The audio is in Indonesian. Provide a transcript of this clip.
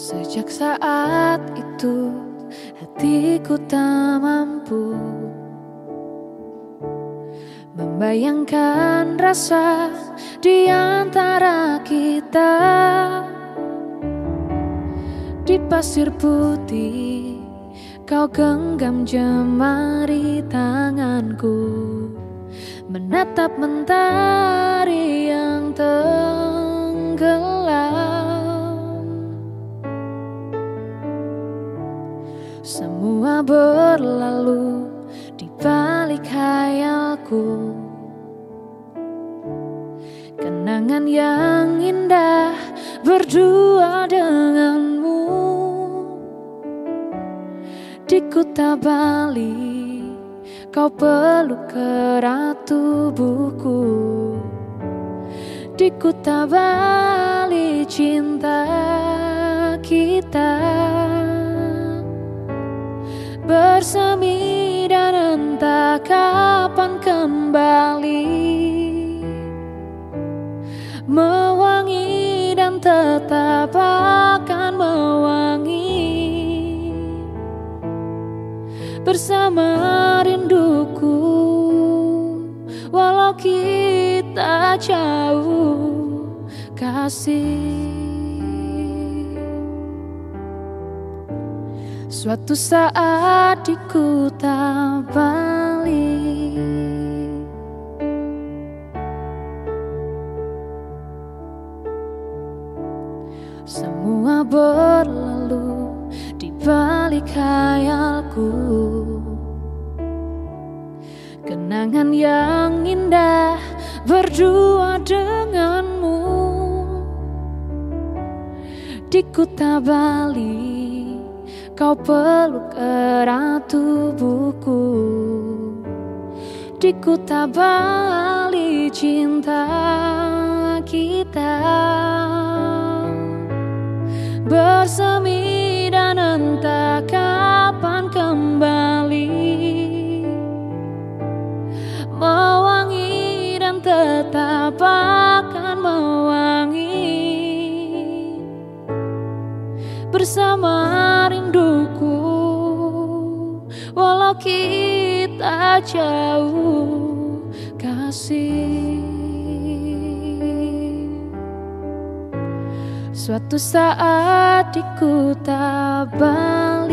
Sejak saat itu hatiku tak mampu Membayangkan rasa di antara kita. Di pasir putih kau genggam jemari tanganku Menatap mentari yang Semua berlalu di balik hayalku Kenangan yang indah berdua denganmu. Di Kuta Bali Kau peluk erat tubuhku. Di Kuta Bali cinta kita Bersemi dan entah kapan kembali. Mewangi dan tetap akan mewangi. Bersama rinduku Walau kita jauh kasih Suatu saat di kota Bali Semua berlalu di balik khayalku. Kenangan yang indah berdua denganmu. Di Kuta Bali kau peluk erat tubuhku. Di Kuta Bali cinta kita Bersemi dan entah kapan kembali. Mewangi dan tetap Bersama rinduku. Walau kita jauh kasih. Suatu saat di Bali